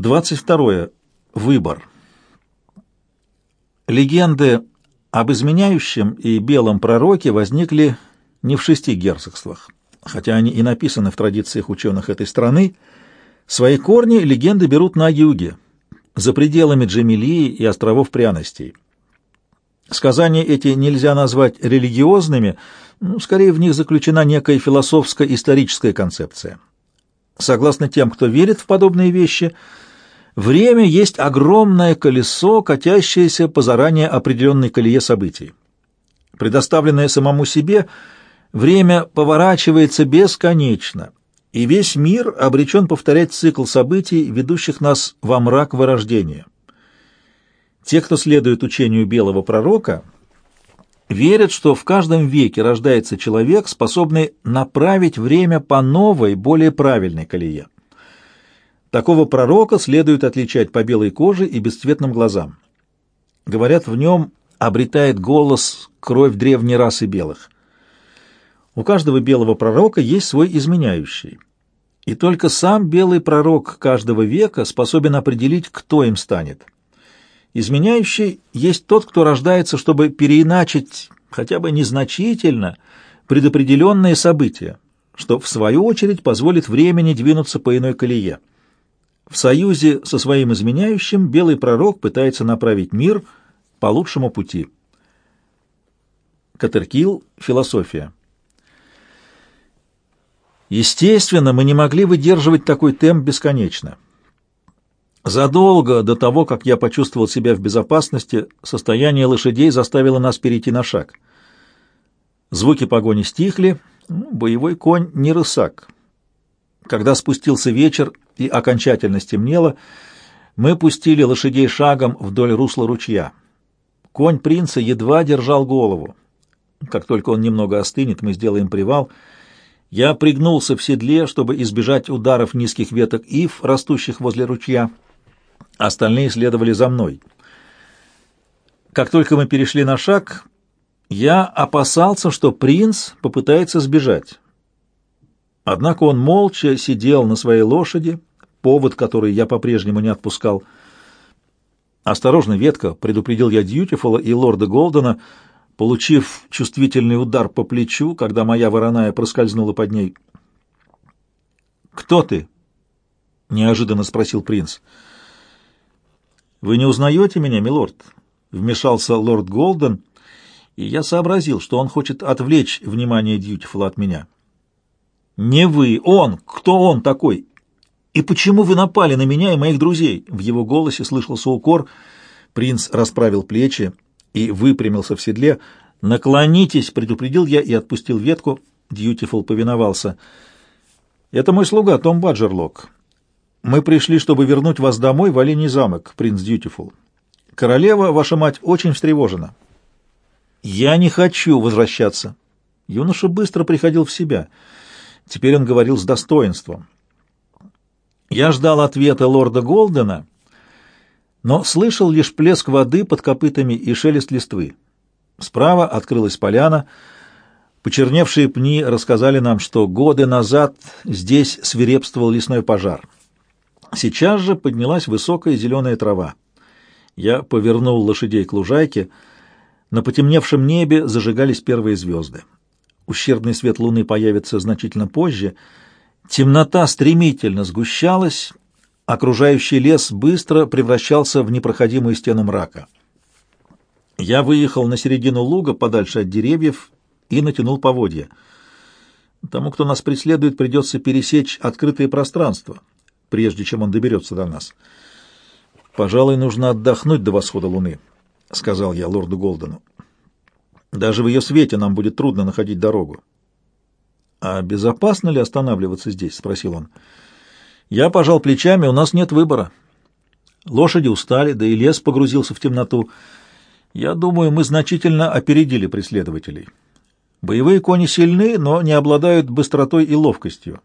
22. Выбор. Легенды об изменяющем и белом пророке возникли не в шести герцогствах, хотя они и написаны в традициях ученых этой страны. Свои корни легенды берут на юге, за пределами Джамилии и островов пряностей. Сказания эти нельзя назвать религиозными, ну, скорее в них заключена некая философско-историческая концепция. Согласно тем, кто верит в подобные вещи – Время есть огромное колесо, катящееся по заранее определенной колее событий. Предоставленное самому себе, время поворачивается бесконечно, и весь мир обречен повторять цикл событий, ведущих нас во мрак вырождения. Те, кто следует учению белого пророка, верят, что в каждом веке рождается человек, способный направить время по новой, более правильной колее. Такого пророка следует отличать по белой коже и бесцветным глазам. Говорят, в нем обретает голос кровь древней расы белых. У каждого белого пророка есть свой изменяющий. И только сам белый пророк каждого века способен определить, кто им станет. Изменяющий есть тот, кто рождается, чтобы переиначить хотя бы незначительно предопределенные события, что в свою очередь позволит времени двинуться по иной колее. В союзе со своим изменяющим белый пророк пытается направить мир по лучшему пути. Катеркил. Философия. Естественно, мы не могли выдерживать такой темп бесконечно. Задолго до того, как я почувствовал себя в безопасности, состояние лошадей заставило нас перейти на шаг. Звуки погони стихли, ну, боевой конь не рысак. Когда спустился вечер и окончательно стемнело, мы пустили лошадей шагом вдоль русла ручья. Конь принца едва держал голову. Как только он немного остынет, мы сделаем привал. Я пригнулся в седле, чтобы избежать ударов низких веток ив, растущих возле ручья. Остальные следовали за мной. Как только мы перешли на шаг, я опасался, что принц попытается сбежать. Однако он молча сидел на своей лошади, повод который я по-прежнему не отпускал. «Осторожно, ветка!» — предупредил я Дьютифула и лорда Голдена, получив чувствительный удар по плечу, когда моя вороная проскользнула под ней. «Кто ты?» — неожиданно спросил принц. «Вы не узнаете меня, милорд?» — вмешался лорд Голден, и я сообразил, что он хочет отвлечь внимание Дьютифула от меня. «Не вы, он! Кто он такой? И почему вы напали на меня и моих друзей?» В его голосе слышался укор. Принц расправил плечи и выпрямился в седле. «Наклонитесь!» — предупредил я и отпустил ветку. Дьютифул повиновался. «Это мой слуга, Том Баджерлок. Мы пришли, чтобы вернуть вас домой в Оленей замок, принц Дьютифул. Королева, ваша мать, очень встревожена». «Я не хочу возвращаться». Юноша быстро приходил в себя — Теперь он говорил с достоинством. Я ждал ответа лорда Голдена, но слышал лишь плеск воды под копытами и шелест листвы. Справа открылась поляна. Почерневшие пни рассказали нам, что годы назад здесь свирепствовал лесной пожар. Сейчас же поднялась высокая зеленая трава. Я повернул лошадей к лужайке. На потемневшем небе зажигались первые звезды ущербный свет луны появится значительно позже. Темнота стремительно сгущалась, окружающий лес быстро превращался в непроходимую стену мрака. Я выехал на середину луга, подальше от деревьев, и натянул поводья. Тому, кто нас преследует, придется пересечь открытое пространство, прежде чем он доберется до нас. «Пожалуй, нужно отдохнуть до восхода луны», — сказал я лорду Голдену. Даже в ее свете нам будет трудно находить дорогу. — А безопасно ли останавливаться здесь? — спросил он. Я пожал плечами, у нас нет выбора. Лошади устали, да и лес погрузился в темноту. Я думаю, мы значительно опередили преследователей. Боевые кони сильны, но не обладают быстротой и ловкостью.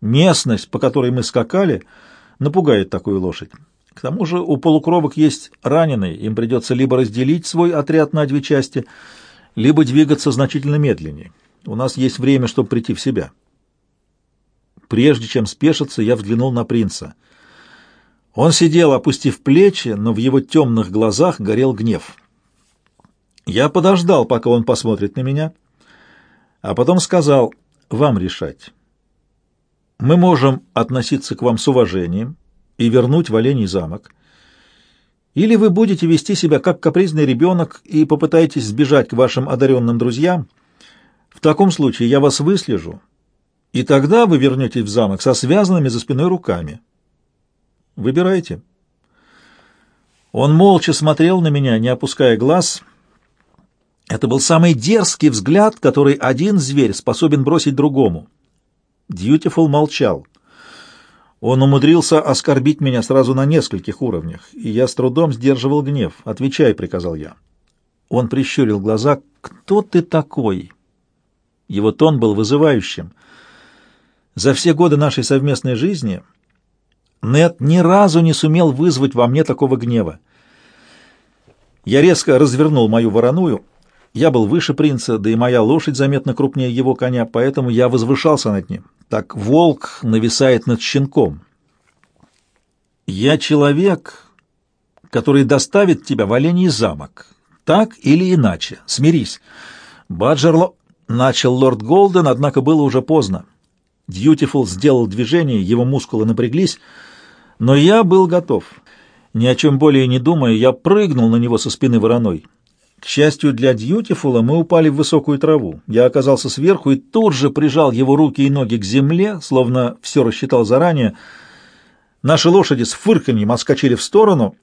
Местность, по которой мы скакали, напугает такую лошадь. К тому же у полукровок есть раненые, им придется либо разделить свой отряд на две части — либо двигаться значительно медленнее. У нас есть время, чтобы прийти в себя. Прежде чем спешиться, я взглянул на принца. Он сидел, опустив плечи, но в его темных глазах горел гнев. Я подождал, пока он посмотрит на меня, а потом сказал, вам решать. Мы можем относиться к вам с уважением и вернуть в Оленей замок. Или вы будете вести себя как капризный ребенок и попытаетесь сбежать к вашим одаренным друзьям. В таком случае я вас выслежу, и тогда вы вернетесь в замок со связанными за спиной руками. Выбирайте. Он молча смотрел на меня, не опуская глаз. Это был самый дерзкий взгляд, который один зверь способен бросить другому. Дьютифул молчал. Он умудрился оскорбить меня сразу на нескольких уровнях, и я с трудом сдерживал гнев. «Отвечай», — приказал я. Он прищурил глаза. «Кто ты такой?» Его тон был вызывающим. За все годы нашей совместной жизни Нет ни разу не сумел вызвать во мне такого гнева. Я резко развернул мою вороную. Я был выше принца, да и моя лошадь заметно крупнее его коня, поэтому я возвышался над ним. Так волк нависает над щенком. Я человек, который доставит тебя в Олений замок. Так или иначе. Смирись. Баджерло... Начал лорд Голден, однако было уже поздно. Дьютифул сделал движение, его мускулы напряглись, но я был готов. Ни о чем более не думая, я прыгнул на него со спины вороной. К счастью для Дьютифула, мы упали в высокую траву. Я оказался сверху и тут же прижал его руки и ноги к земле, словно все рассчитал заранее. Наши лошади с фырканьем отскочили в сторону,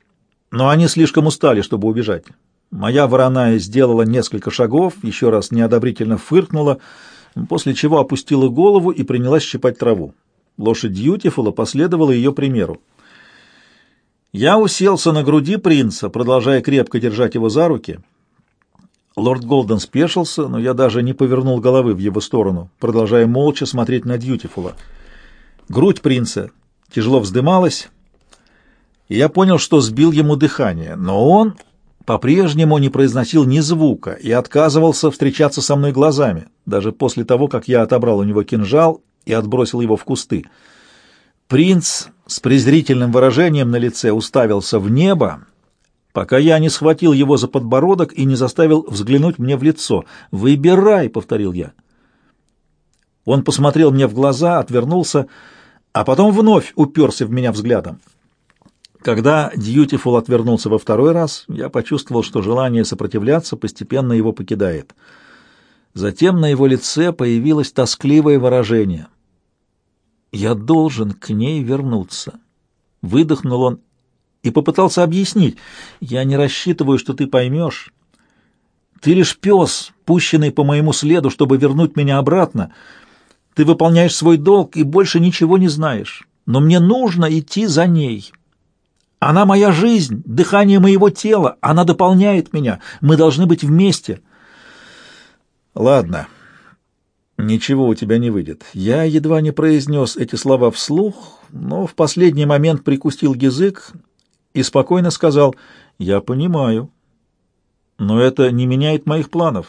но они слишком устали, чтобы убежать. Моя вороная сделала несколько шагов, еще раз неодобрительно фыркнула, после чего опустила голову и принялась щипать траву. Лошадь Дьютифула последовала ее примеру. Я уселся на груди принца, продолжая крепко держать его за руки — Лорд Голден спешился, но я даже не повернул головы в его сторону, продолжая молча смотреть на Дьютифула. Грудь принца тяжело вздымалась, и я понял, что сбил ему дыхание, но он по-прежнему не произносил ни звука и отказывался встречаться со мной глазами, даже после того, как я отобрал у него кинжал и отбросил его в кусты. Принц с презрительным выражением на лице уставился в небо, пока я не схватил его за подбородок и не заставил взглянуть мне в лицо. «Выбирай», — повторил я. Он посмотрел мне в глаза, отвернулся, а потом вновь уперся в меня взглядом. Когда Дьютифул отвернулся во второй раз, я почувствовал, что желание сопротивляться постепенно его покидает. Затем на его лице появилось тоскливое выражение. «Я должен к ней вернуться». Выдохнул он и попытался объяснить. «Я не рассчитываю, что ты поймешь. Ты лишь пес, пущенный по моему следу, чтобы вернуть меня обратно. Ты выполняешь свой долг и больше ничего не знаешь. Но мне нужно идти за ней. Она моя жизнь, дыхание моего тела, она дополняет меня. Мы должны быть вместе». «Ладно». «Ничего у тебя не выйдет. Я едва не произнес эти слова вслух, но в последний момент прикусил язык и спокойно сказал, «Я понимаю, но это не меняет моих планов.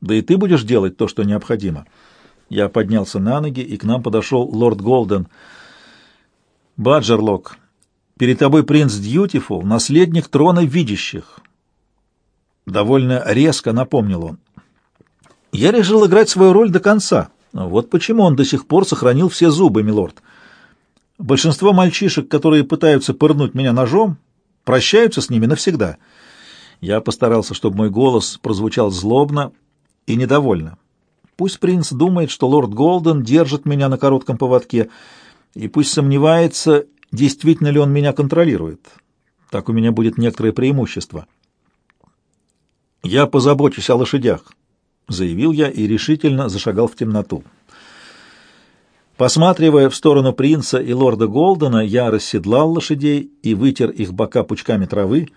Да и ты будешь делать то, что необходимо». Я поднялся на ноги, и к нам подошел лорд Голден. «Баджерлок, перед тобой принц Дьютифул, наследник трона видящих». Довольно резко напомнил он. «Я решил играть свою роль до конца. Вот почему он до сих пор сохранил все зубы, милорд». Большинство мальчишек, которые пытаются пырнуть меня ножом, прощаются с ними навсегда. Я постарался, чтобы мой голос прозвучал злобно и недовольно. Пусть принц думает, что лорд Голден держит меня на коротком поводке, и пусть сомневается, действительно ли он меня контролирует. Так у меня будет некоторое преимущество. «Я позабочусь о лошадях», — заявил я и решительно зашагал в темноту. Посматривая в сторону принца и лорда Голдена, я расседлал лошадей и вытер их бока пучками травы.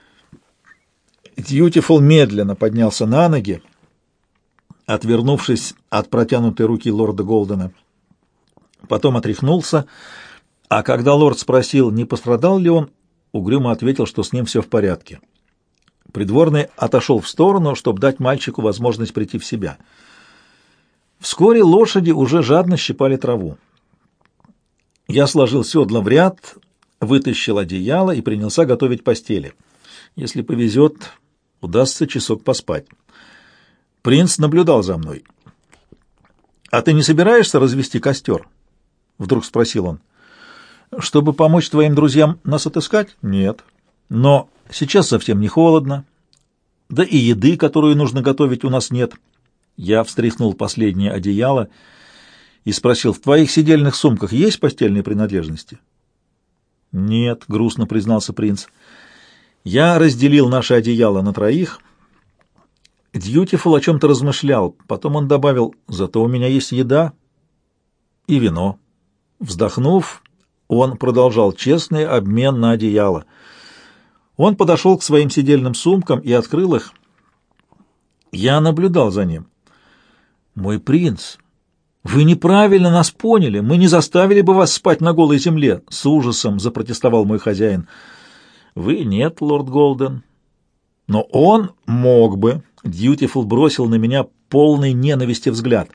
Дьютифул медленно поднялся на ноги, отвернувшись от протянутой руки лорда Голдена. Потом отряхнулся, а когда лорд спросил, не пострадал ли он, угрюмо ответил, что с ним все в порядке. Придворный отошел в сторону, чтобы дать мальчику возможность прийти в себя. Вскоре лошади уже жадно щипали траву. Я сложил седла в ряд, вытащил одеяло и принялся готовить постели. Если повезет, удастся часок поспать. Принц наблюдал за мной. «А ты не собираешься развести костер?» — вдруг спросил он. «Чтобы помочь твоим друзьям нас отыскать?» «Нет. Но сейчас совсем не холодно. Да и еды, которую нужно готовить, у нас нет». Я встряхнул последнее одеяло и спросил, «В твоих сидельных сумках есть постельные принадлежности?» «Нет», — грустно признался принц. «Я разделил наше одеяло на троих». Дьютифул о чем-то размышлял. Потом он добавил, «Зато у меня есть еда и вино». Вздохнув, он продолжал честный обмен на одеяло. Он подошел к своим сидельным сумкам и открыл их. Я наблюдал за ним. «Мой принц, вы неправильно нас поняли. Мы не заставили бы вас спать на голой земле», — с ужасом запротестовал мой хозяин. «Вы нет, лорд Голден». «Но он мог бы», — Дьютифул бросил на меня полный ненависти взгляд.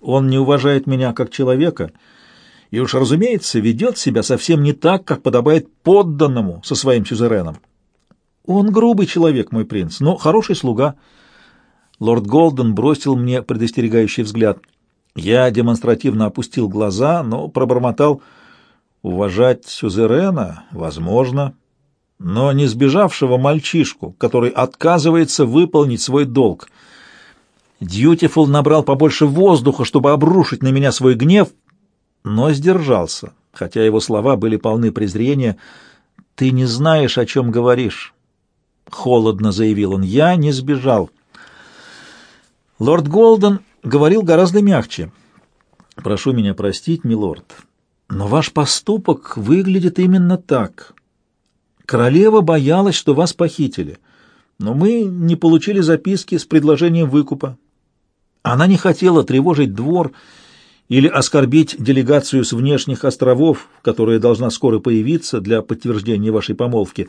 «Он не уважает меня как человека» и уж, разумеется, ведет себя совсем не так, как подобает подданному со своим сюзереном. Он грубый человек, мой принц, но хороший слуга. Лорд Голден бросил мне предостерегающий взгляд. Я демонстративно опустил глаза, но пробормотал «Уважать сюзерена? Возможно» но не сбежавшего мальчишку, который отказывается выполнить свой долг. Дьютифул набрал побольше воздуха, чтобы обрушить на меня свой гнев, но сдержался, хотя его слова были полны презрения. «Ты не знаешь, о чем говоришь», — холодно заявил он. «Я не сбежал». Лорд Голден говорил гораздо мягче. «Прошу меня простить, милорд, но ваш поступок выглядит именно так. Королева боялась, что вас похитили, но мы не получили записки с предложением выкупа. Она не хотела тревожить двор или оскорбить делегацию с внешних островов, которая должна скоро появиться для подтверждения вашей помолвки.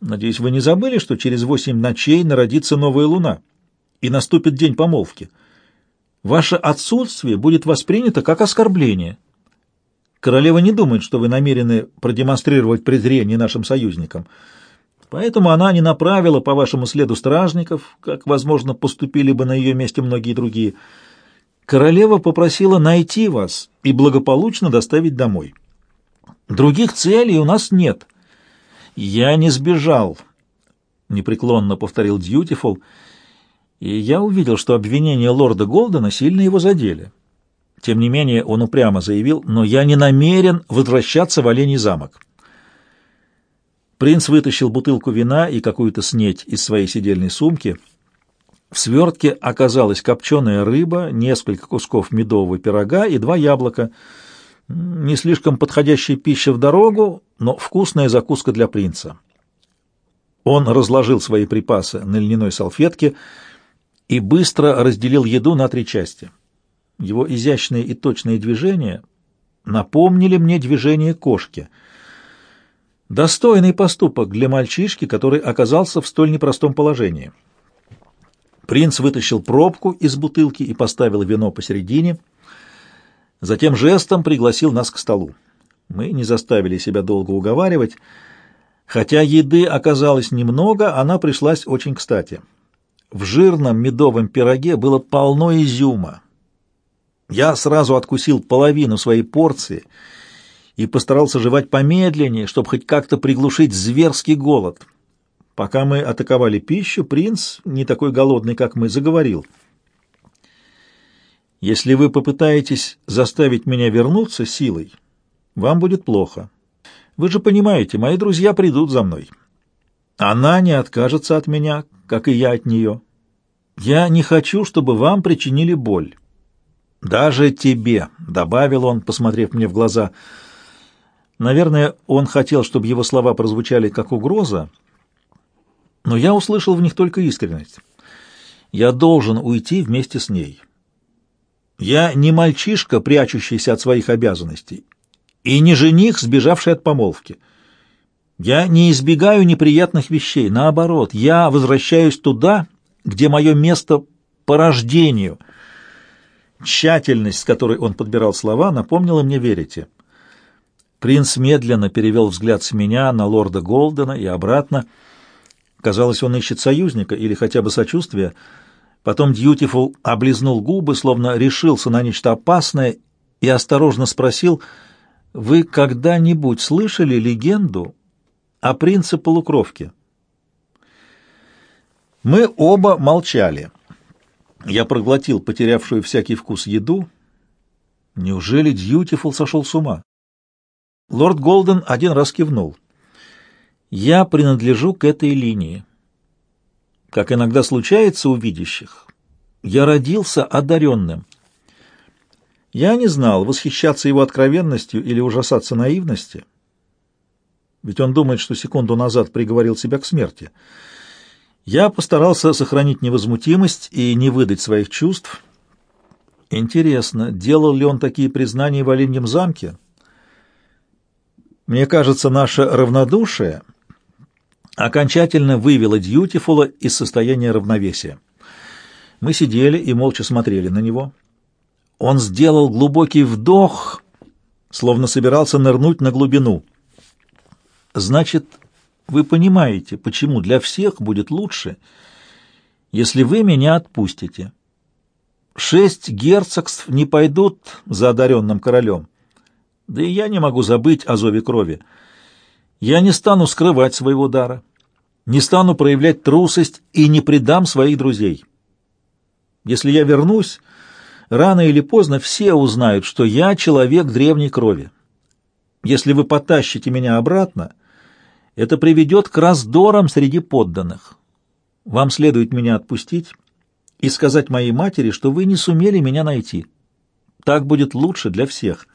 Надеюсь, вы не забыли, что через восемь ночей народится новая луна и наступит день помолвки. Ваше отсутствие будет воспринято как оскорбление. Королева не думает, что вы намерены продемонстрировать презрение нашим союзникам. Поэтому она не направила по вашему следу стражников, как, возможно, поступили бы на ее месте многие другие. Королева попросила найти вас и благополучно доставить домой. Других целей у нас нет. Я не сбежал, непреклонно повторил Дьютифул, и я увидел, что обвинения лорда Голдена сильно его задели. Тем не менее, он упрямо заявил, «Но я не намерен возвращаться в Оленей замок». Принц вытащил бутылку вина и какую-то снеть из своей сидельной сумки — в свертке оказалась копченая рыба, несколько кусков медового пирога и два яблока. Не слишком подходящая пища в дорогу, но вкусная закуска для принца. Он разложил свои припасы на льняной салфетке и быстро разделил еду на три части. Его изящные и точные движения напомнили мне движение кошки. Достойный поступок для мальчишки, который оказался в столь непростом положении. Принц вытащил пробку из бутылки и поставил вино посередине. Затем жестом пригласил нас к столу. Мы не заставили себя долго уговаривать. Хотя еды оказалось немного, она пришлась очень кстати. В жирном медовом пироге было полно изюма. Я сразу откусил половину своей порции и постарался жевать помедленнее, чтобы хоть как-то приглушить зверский голод. Пока мы атаковали пищу, принц, не такой голодный, как мы, заговорил. «Если вы попытаетесь заставить меня вернуться силой, вам будет плохо. Вы же понимаете, мои друзья придут за мной. Она не откажется от меня, как и я от нее. Я не хочу, чтобы вам причинили боль. Даже тебе», — добавил он, посмотрев мне в глаза. Наверное, он хотел, чтобы его слова прозвучали как угроза, — но я услышал в них только искренность. Я должен уйти вместе с ней. Я не мальчишка, прячущийся от своих обязанностей, и не жених, сбежавший от помолвки. Я не избегаю неприятных вещей, наоборот, я возвращаюсь туда, где мое место по рождению. Тщательность, с которой он подбирал слова, напомнила мне верите. Принц медленно перевел взгляд с меня на лорда Голдена и обратно. Казалось, он ищет союзника или хотя бы сочувствия. Потом Дьютифул облизнул губы, словно решился на нечто опасное, и осторожно спросил, «Вы когда-нибудь слышали легенду о принце-полукровке?» Мы оба молчали. Я проглотил потерявшую всякий вкус еду. Неужели Дьютифул сошел с ума? Лорд Голден один раз кивнул. «Я принадлежу к этой линии. Как иногда случается у видящих, я родился одаренным. Я не знал, восхищаться его откровенностью или ужасаться наивности. Ведь он думает, что секунду назад приговорил себя к смерти. Я постарался сохранить невозмутимость и не выдать своих чувств. Интересно, делал ли он такие признания в Оленьем замке?» Мне кажется, наше равнодушие окончательно вывело Дьютифула из состояния равновесия. Мы сидели и молча смотрели на него. Он сделал глубокий вдох, словно собирался нырнуть на глубину. «Значит, вы понимаете, почему для всех будет лучше, если вы меня отпустите. Шесть герцогств не пойдут за одаренным королем». Да и я не могу забыть о зове крови. Я не стану скрывать своего дара, не стану проявлять трусость и не предам своих друзей. Если я вернусь, рано или поздно все узнают, что я человек древней крови. Если вы потащите меня обратно, это приведет к раздорам среди подданных. Вам следует меня отпустить и сказать моей матери, что вы не сумели меня найти. Так будет лучше для всех».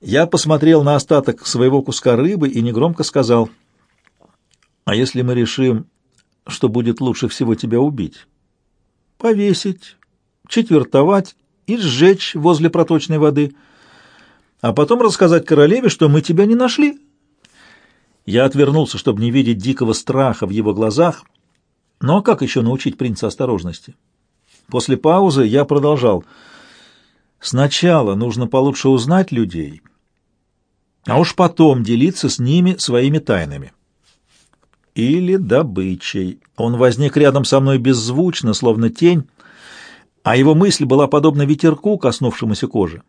Я посмотрел на остаток своего куска рыбы и негромко сказал, «А если мы решим, что будет лучше всего тебя убить? Повесить, четвертовать и сжечь возле проточной воды, а потом рассказать королеве, что мы тебя не нашли». Я отвернулся, чтобы не видеть дикого страха в его глазах, но как еще научить принца осторожности? После паузы я продолжал — Сначала нужно получше узнать людей, а уж потом делиться с ними своими тайнами. Или добычей. Он возник рядом со мной беззвучно, словно тень, а его мысль была подобна ветерку, коснувшемуся кожи.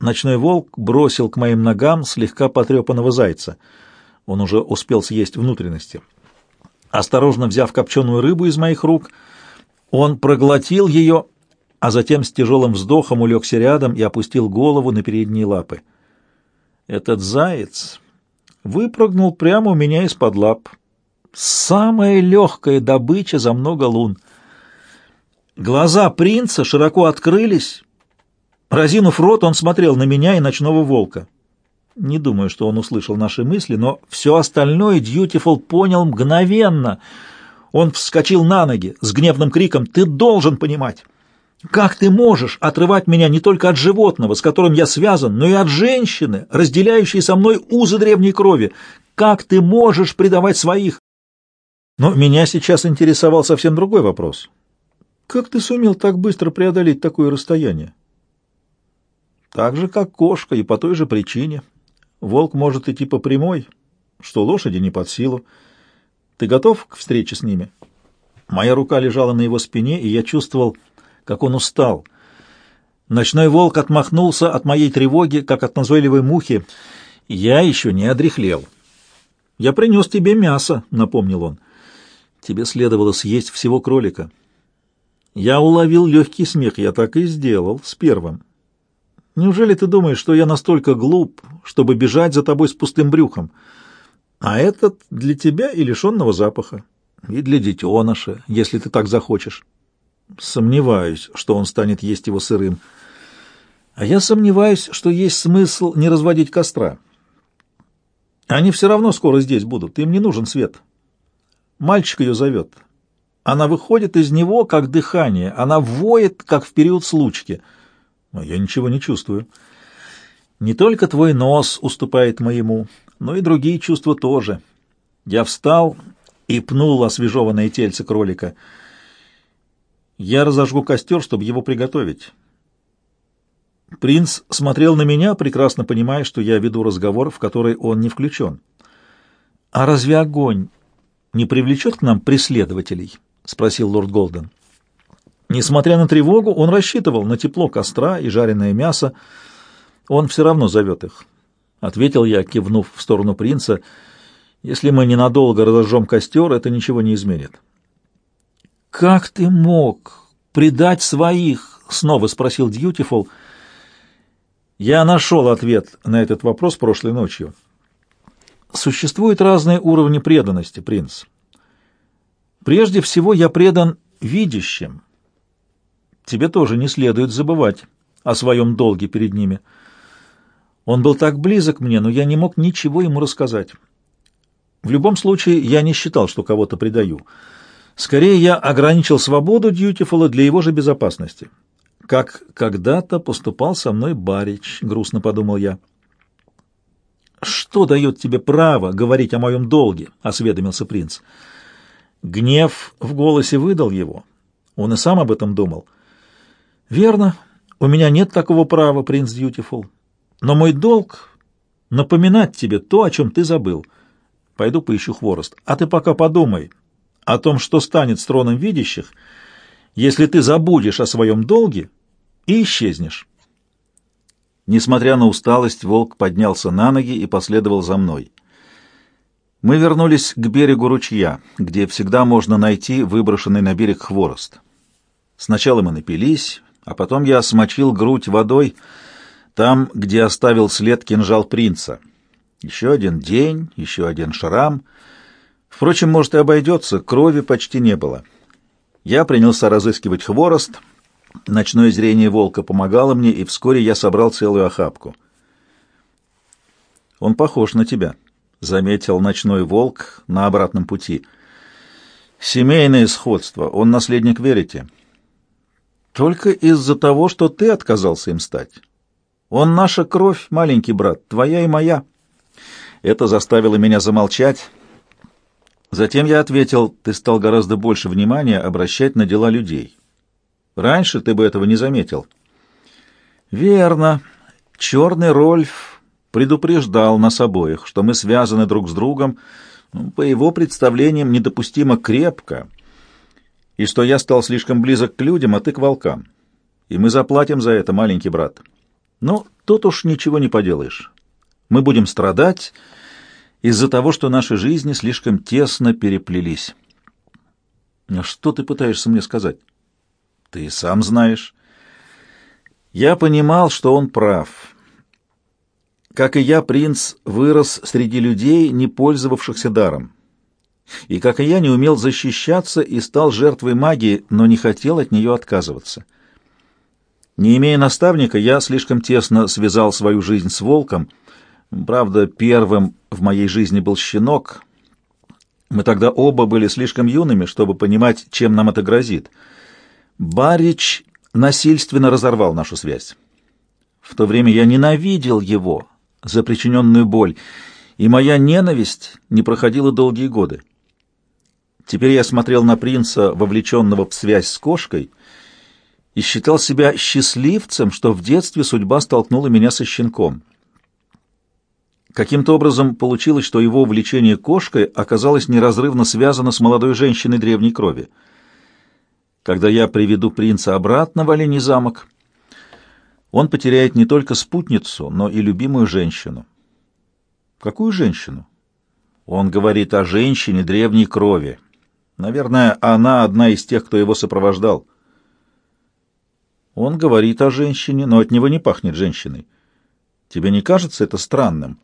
Ночной волк бросил к моим ногам слегка потрепанного зайца. Он уже успел съесть внутренности. Осторожно взяв копченую рыбу из моих рук, он проглотил ее а затем с тяжелым вздохом улегся рядом и опустил голову на передние лапы. Этот заяц выпрыгнул прямо у меня из-под лап. Самая легкая добыча за много лун. Глаза принца широко открылись. Разинув рот, он смотрел на меня и ночного волка. Не думаю, что он услышал наши мысли, но все остальное Дьютифул понял мгновенно. Он вскочил на ноги с гневным криком «Ты должен понимать!» Как ты можешь отрывать меня не только от животного, с которым я связан, но и от женщины, разделяющей со мной узы древней крови? Как ты можешь предавать своих? Но меня сейчас интересовал совсем другой вопрос. Как ты сумел так быстро преодолеть такое расстояние? Так же, как кошка, и по той же причине. Волк может идти по прямой, что лошади не под силу. Ты готов к встрече с ними? Моя рука лежала на его спине, и я чувствовал как он устал. Ночной волк отмахнулся от моей тревоги, как от назойливой мухи. Я еще не одряхлел. «Я принес тебе мясо», — напомнил он. «Тебе следовало съесть всего кролика». Я уловил легкий смех, я так и сделал, с первым. «Неужели ты думаешь, что я настолько глуп, чтобы бежать за тобой с пустым брюхом? А этот для тебя и лишенного запаха, и для детеныша, если ты так захочешь». Сомневаюсь, что он станет есть его сырым. А я сомневаюсь, что есть смысл не разводить костра. Они все равно скоро здесь будут, им не нужен свет. Мальчик ее зовет. Она выходит из него, как дыхание, она воет, как в период случки. Я ничего не чувствую. Не только твой нос уступает моему, но и другие чувства тоже. Я встал и пнул освежеванное тельце кролика — я разожгу костер, чтобы его приготовить. Принц смотрел на меня, прекрасно понимая, что я веду разговор, в который он не включен. «А разве огонь не привлечет к нам преследователей?» — спросил лорд Голден. Несмотря на тревогу, он рассчитывал на тепло костра и жареное мясо. Он все равно зовет их. Ответил я, кивнув в сторону принца. Если мы ненадолго разожжем костер, это ничего не изменит. «Как ты мог предать своих?» — снова спросил Дьютифул. Я нашел ответ на этот вопрос прошлой ночью. Существуют разные уровни преданности, принц. Прежде всего, я предан видящим. Тебе тоже не следует забывать о своем долге перед ними. Он был так близок мне, но я не мог ничего ему рассказать. В любом случае, я не считал, что кого-то предаю. Скорее, я ограничил свободу Дьютифула для его же безопасности. Как когда-то поступал со мной Барич, грустно подумал я. «Что дает тебе право говорить о моем долге?» — осведомился принц. Гнев в голосе выдал его. Он и сам об этом думал. «Верно, у меня нет такого права, принц Дьютифул. Но мой долг — напоминать тебе то, о чем ты забыл. Пойду поищу хворост. А ты пока подумай о том, что станет с троном видящих, если ты забудешь о своем долге и исчезнешь». Несмотря на усталость, волк поднялся на ноги и последовал за мной. Мы вернулись к берегу ручья, где всегда можно найти выброшенный на берег хворост. Сначала мы напились, а потом я смочил грудь водой там, где оставил след кинжал принца. Еще один день, еще один шрам. Впрочем, может, и обойдется, крови почти не было. Я принялся разыскивать хворост. Ночное зрение волка помогало мне, и вскоре я собрал целую охапку. «Он похож на тебя», — заметил ночной волк на обратном пути. «Семейное сходство. Он наследник Верите». Только из-за того, что ты отказался им стать. Он наша кровь, маленький брат, твоя и моя. Это заставило меня замолчать. Затем я ответил, ты стал гораздо больше внимания обращать на дела людей. Раньше ты бы этого не заметил. Верно. Черный Рольф предупреждал нас обоих, что мы связаны друг с другом, ну, по его представлениям, недопустимо крепко — и что я стал слишком близок к людям, а ты к волкам. И мы заплатим за это, маленький брат. Но тут уж ничего не поделаешь. Мы будем страдать из-за того, что наши жизни слишком тесно переплелись. А что ты пытаешься мне сказать? Ты сам знаешь. Я понимал, что он прав. Как и я, принц вырос среди людей, не пользовавшихся даром. И, как и я, не умел защищаться и стал жертвой магии, но не хотел от нее отказываться. Не имея наставника, я слишком тесно связал свою жизнь с волком. Правда, первым в моей жизни был щенок. Мы тогда оба были слишком юными, чтобы понимать, чем нам это грозит. Барич насильственно разорвал нашу связь. В то время я ненавидел его за причиненную боль, и моя ненависть не проходила долгие годы. Теперь я смотрел на принца, вовлеченного в связь с кошкой, и считал себя счастливцем, что в детстве судьба столкнула меня со щенком. Каким-то образом получилось, что его увлечение кошкой оказалось неразрывно связано с молодой женщиной древней крови. Когда я приведу принца обратно в Оленей замок, он потеряет не только спутницу, но и любимую женщину. Какую женщину? Он говорит о женщине древней крови. Наверное, она одна из тех, кто его сопровождал. Он говорит о женщине, но от него не пахнет женщиной. Тебе не кажется это странным?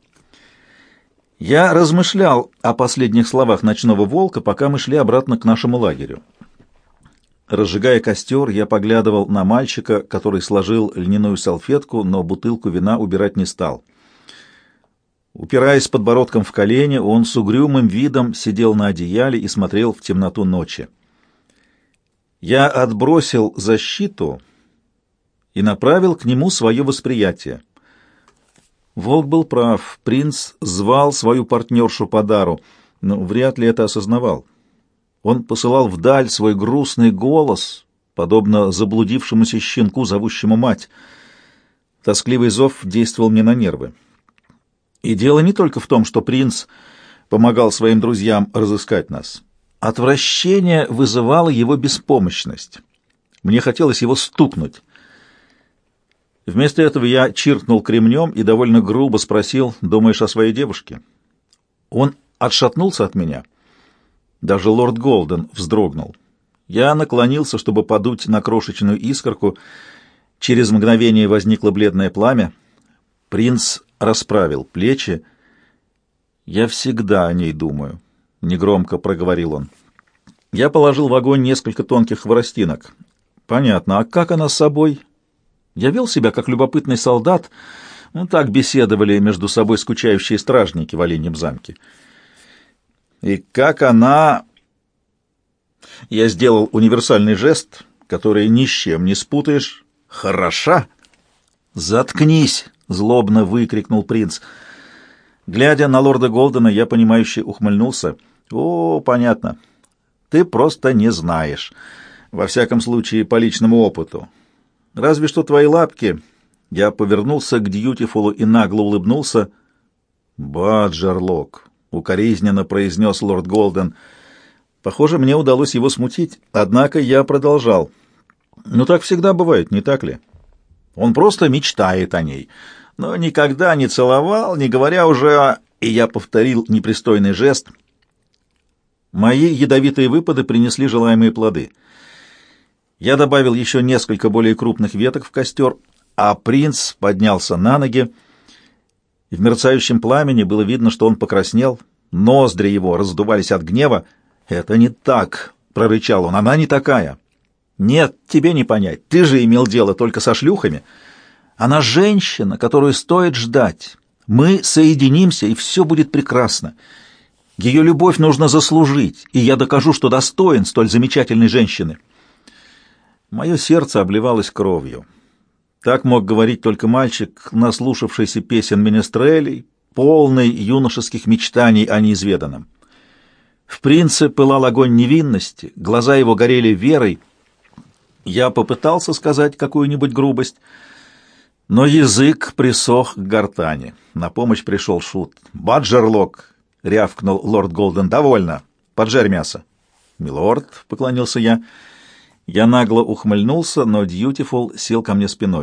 Я размышлял о последних словах ночного волка, пока мы шли обратно к нашему лагерю. Разжигая костер, я поглядывал на мальчика, который сложил льняную салфетку, но бутылку вина убирать не стал. Упираясь подбородком в колени, он с угрюмым видом сидел на одеяле и смотрел в темноту ночи. Я отбросил защиту и направил к нему свое восприятие. Волк был прав. Принц звал свою партнершу по дару, но вряд ли это осознавал. Он посылал вдаль свой грустный голос, подобно заблудившемуся щенку, зовущему мать — Тоскливый зов действовал мне на нервы. И дело не только в том, что принц помогал своим друзьям разыскать нас. Отвращение вызывало его беспомощность. Мне хотелось его стукнуть. Вместо этого я чиркнул кремнем и довольно грубо спросил, «Думаешь о своей девушке?» Он отшатнулся от меня. Даже лорд Голден вздрогнул. Я наклонился, чтобы подуть на крошечную искорку. Через мгновение возникло бледное пламя. Принц расправил плечи. «Я всегда о ней думаю», — негромко проговорил он. Я положил в огонь несколько тонких хворостинок. «Понятно. А как она с собой?» Я вел себя как любопытный солдат. Ну, так беседовали между собой скучающие стражники в Оленьем замке. И как она... Я сделал универсальный жест, который ни с чем не спутаешь. «Хороша!» «Заткнись!» — злобно выкрикнул принц. Глядя на лорда Голдена, я, понимающе ухмыльнулся. «О, понятно. Ты просто не знаешь. Во всяком случае, по личному опыту. Разве что твои лапки...» Я повернулся к Дьютифулу и нагло улыбнулся. «Баджерлок», — укоризненно произнес лорд Голден. Похоже, мне удалось его смутить, однако я продолжал. «Ну, так всегда бывает, не так ли? Он просто мечтает о ней, но никогда не целовал, не говоря уже о...» И я повторил непристойный жест. Мои ядовитые выпады принесли желаемые плоды. Я добавил еще несколько более крупных веток в костер, а принц поднялся на ноги, в мерцающем пламени было видно, что он покраснел, ноздри его раздувались от гнева. «Это не так!» — прорычал он. «Она не такая!» «Нет, тебе не понять. Ты же имел дело только со шлюхами. Она женщина, которую стоит ждать. Мы соединимся, и все будет прекрасно. Ее любовь нужно заслужить, и я докажу, что достоин столь замечательной женщины». Мое сердце обливалось кровью. Так мог говорить только мальчик, наслушавшийся песен менестрелей, полный юношеских мечтаний о неизведанном. В принце пылал огонь невинности, глаза его горели верой. Я попытался сказать какую-нибудь грубость, но язык присох к гортани. На помощь пришел шут. «Баджерлок!» — рявкнул лорд Голден. «Довольно. Поджарь мясо». «Милорд», — поклонился я, — я нагло ухмыльнулся, но Дьютифул сел ко мне спиной.